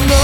魂